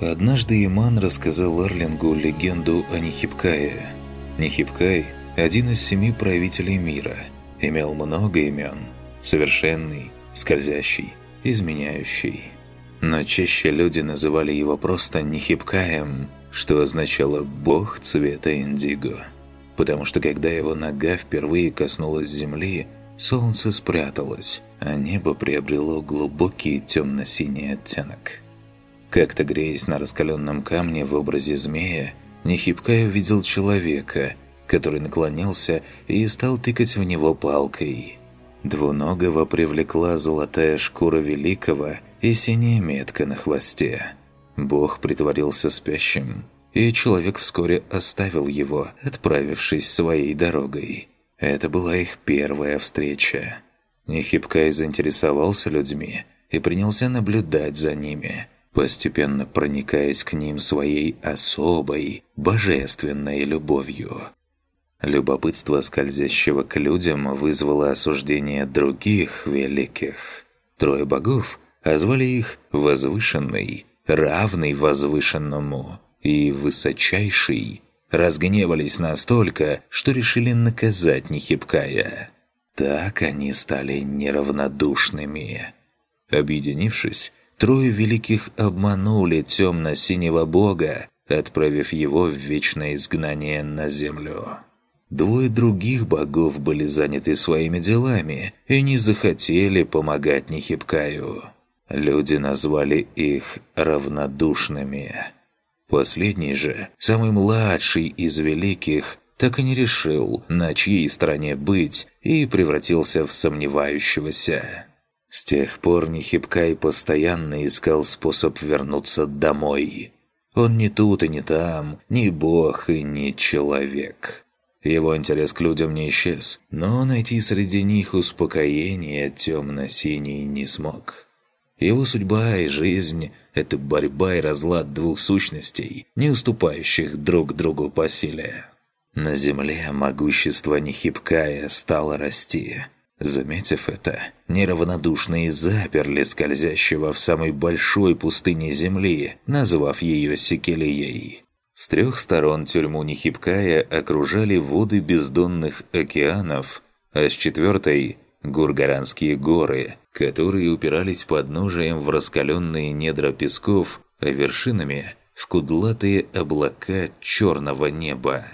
Однажды Иман рассказал Арлингу легенду о Нехипкае. Нехипкай – один из семи правителей мира, имел много имен – совершенный, скользящий, изменяющий. Но чаще люди называли его просто Нехипкаем, что означало «бог цвета индиго». Потому что когда его нога впервые коснулась земли, солнце спряталось, а небо приобрело глубокий темно-синий оттенок. Как-то греясь на раскаленном камне в образе змея, Нехипкай увидел человека, который наклонился и стал тыкать в него палкой. Двуногого привлекла золотая шкура великого и синяя метка на хвосте. Бог притворился спящим, и человек вскоре оставил его, отправившись своей дорогой. Это была их первая встреча. Нехипкай заинтересовался людьми и принялся наблюдать за ними – постепенно проникаясь к ним своей особой, божественной любовью. Любопытство скользящего к людям вызвало осуждение других великих. Трое богов, а их «возвышенный», «равный возвышенному» и «высочайший», разгневались настолько, что решили наказать Нехипкая. Так они стали неравнодушными. Объединившись, Трое великих обманули темно-синего бога, отправив его в вечное изгнание на землю. Двое других богов были заняты своими делами и не захотели помогать Нехипкаю. Люди назвали их равнодушными. Последний же, самый младший из великих, так и не решил, на чьей стороне быть, и превратился в сомневающегося. С тех пор Нехипкай постоянно искал способ вернуться домой. Он не тут и не там, ни бог и ни человек. Его интерес к людям не исчез, но найти среди них успокоение темно-синий не смог. Его судьба и жизнь – это борьба и разлад двух сущностей, не уступающих друг другу по силе. На земле могущество Нехипкая стало расти – Заметив это, неравнодушные заперли скользящего в самой большой пустыне Земли, назвав ее Секелией. С трех сторон тюрьму Нехипкая окружали воды бездонных океанов, а с четвертой – Гургаранские горы, которые упирались подножием в раскаленные недра песков, а вершинами – в кудлатые облака черного неба.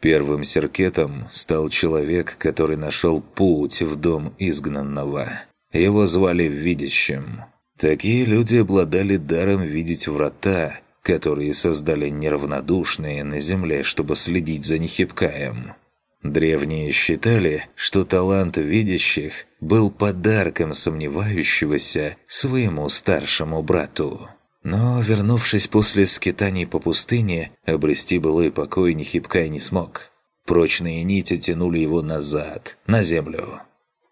Первым серкетом стал человек, который нашел путь в дом изгнанного. Его звали Видящим. Такие люди обладали даром видеть врата, которые создали неравнодушные на земле, чтобы следить за Нехипкаем. Древние считали, что талант видящих был подарком сомневающегося своему старшему брату. Но, вернувшись после скитаний по пустыне, обрести былой покой Нехипкай не смог. Прочные нити тянули его назад, на землю.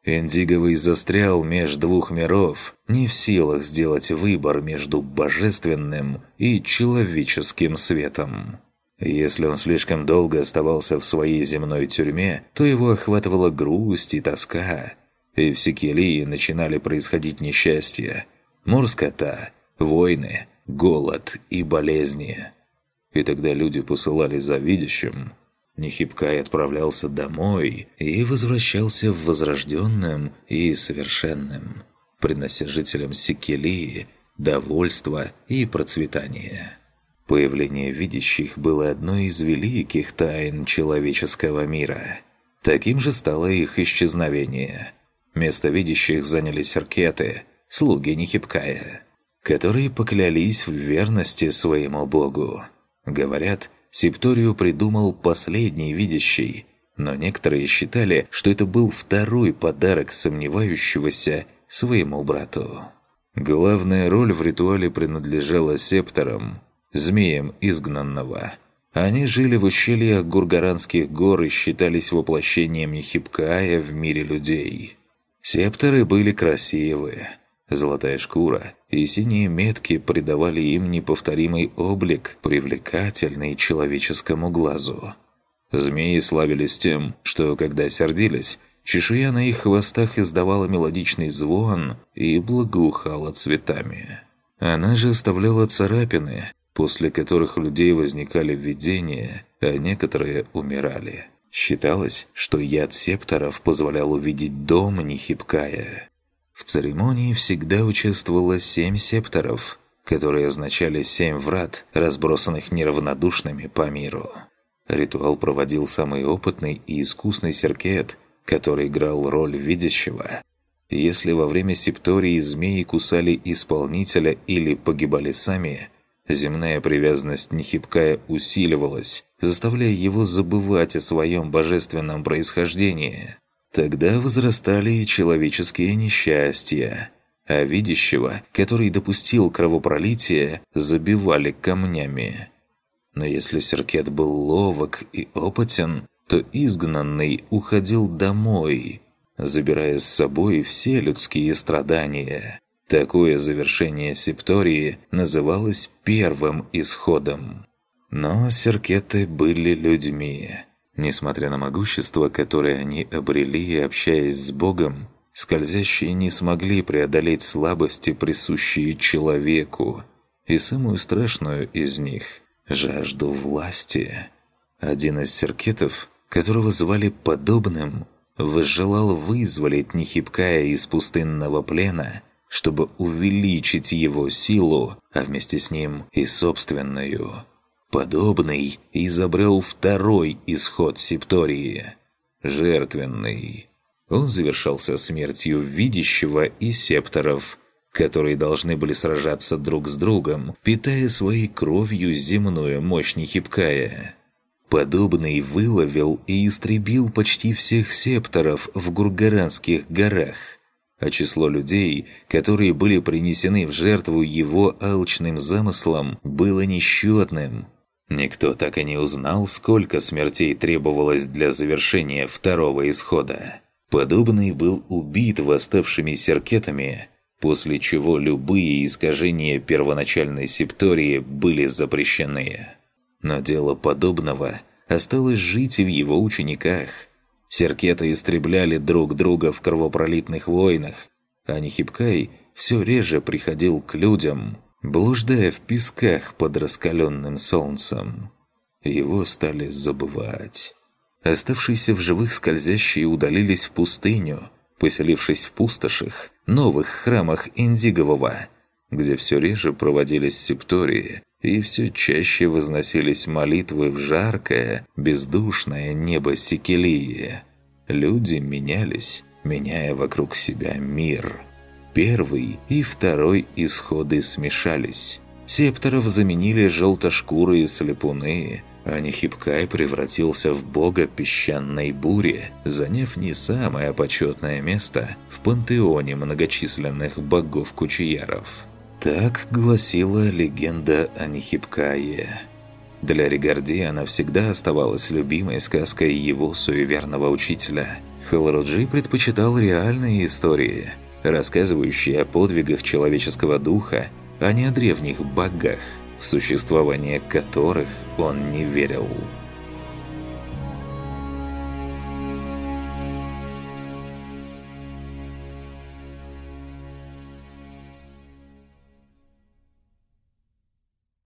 Индиговый застрял меж двух миров, не в силах сделать выбор между божественным и человеческим светом. Если он слишком долго оставался в своей земной тюрьме, то его охватывала грусть и тоска, и в Секелии начинали происходить несчастья. Морскота – войны, голод и болезни. И тогда люди посылали за видящим. Нехипкай отправлялся домой и возвращался в возрожденным и совершенным, принося жителям Секелии довольство и процветание. Появление видящих было одной из великих тайн человеческого мира. Таким же стало их исчезновение. Место видящих заняли серкеты, слуги Нехипкая которые поклялись в верности своему богу. Говорят, Септорию придумал последний видящий, но некоторые считали, что это был второй подарок сомневающегося своему брату. Главная роль в ритуале принадлежала септорам, змеям изгнанного. Они жили в ущельях Гургаранских гор и считались воплощением Нехипкая в мире людей. Септоры были красивые – Золотая шкура и синие метки придавали им неповторимый облик, привлекательный человеческому глазу. Змеи славились тем, что, когда сердились, чешуя на их хвостах издавала мелодичный звон и благоухала цветами. Она же оставляла царапины, после которых у людей возникали видения, а некоторые умирали. Считалось, что яд септоров позволял увидеть дом Нихипкая. В церемонии всегда участвовало семь септоров, которые означали семь врат, разбросанных неравнодушными по миру. Ритуал проводил самый опытный и искусный серкет, который играл роль видящего. Если во время септории змеи кусали исполнителя или погибали сами, земная привязанность Нехипкая усиливалась, заставляя его забывать о своем божественном происхождении. Тогда возрастали и человеческие несчастья, а видящего, который допустил кровопролитие, забивали камнями. Но если Серкет был ловок и опытен, то изгнанный уходил домой, забирая с собой все людские страдания. Такое завершение септории называлось первым исходом. Но серкеты были людьми. Несмотря на могущество, которое они обрели, общаясь с Богом, скользящие не смогли преодолеть слабости, присущие человеку, и самую страшную из них – жажду власти. Один из серкетов, которого звали Подобным, возжелал вызволить Нехипкая из пустынного плена, чтобы увеличить его силу, а вместе с ним и собственную – Подобный изобрел второй исход септории – жертвенный. Он завершался смертью видящего и септоров, которые должны были сражаться друг с другом, питая своей кровью земную мощь Нехипкая. Подобный выловил и истребил почти всех септоров в Гургаранских горах, а число людей, которые были принесены в жертву его алчным замыслам, было несчетным – Никто так и не узнал, сколько смертей требовалось для завершения второго исхода. Подобный был убит восставшими серкетами, после чего любые искажения первоначальной септории были запрещены. Но дело подобного осталось жить и в его учениках. Серкеты истребляли друг друга в кровопролитных войнах, а Нехипкай все реже приходил к людям – блуждая в песках под раскаленным солнцем. Его стали забывать. Оставшиеся в живых скользящие удалились в пустыню, поселившись в пустошах, новых храмах Индигового, где все реже проводились септории и все чаще возносились молитвы в жаркое, бездушное небо Секелии. Люди менялись, меняя вокруг себя мир – Первый и второй исходы смешались. Септоров заменили желтошкурые слепуны, а Нехипкай превратился в бога песчаной бури, заняв не самое почетное место в пантеоне многочисленных богов-кучияров. Так гласила легенда о Нехипкае. Для Ригарди она всегда оставалась любимой сказкой его суеверного учителя. Халаруджи предпочитал реальные истории – рассказывающие о подвигах человеческого духа, а не о древних богах, в существование которых он не верил.